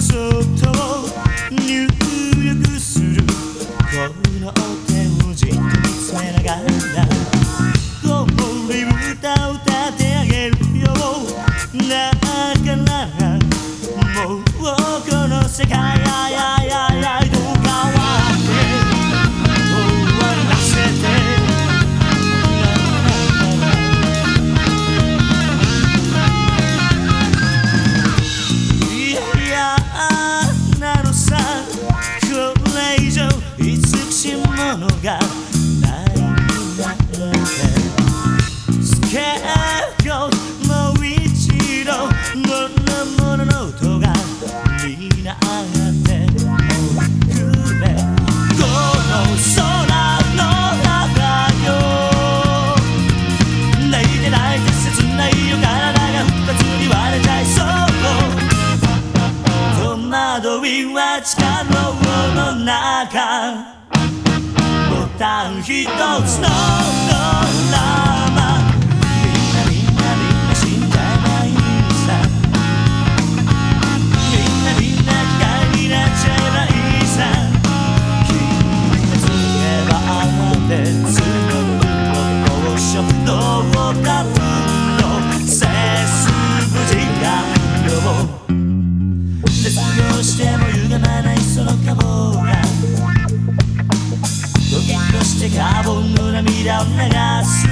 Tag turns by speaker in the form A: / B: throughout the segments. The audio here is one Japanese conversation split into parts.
A: so ドウィンは地の中。ボタン一つのドラとしても歪まないそのカボーラッとしてカーボンの涙を流す。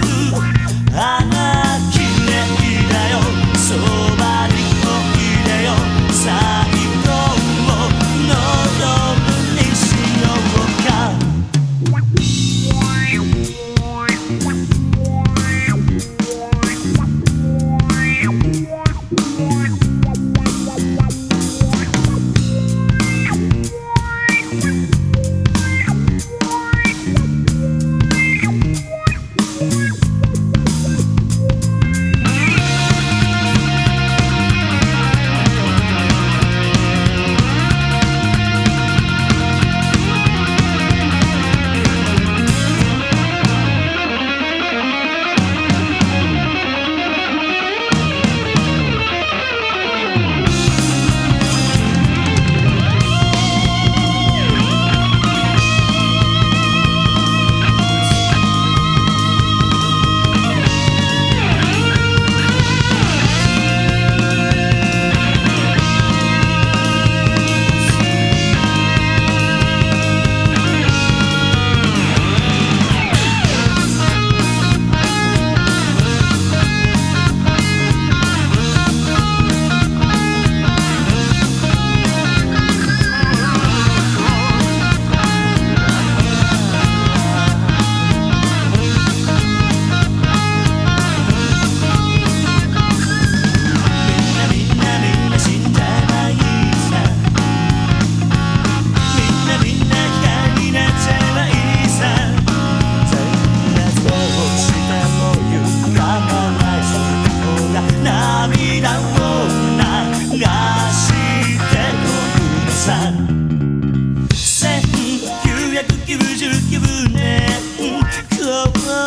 A: る気分でこ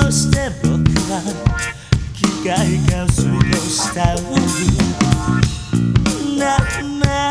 A: うして僕は機械化水の下を眺め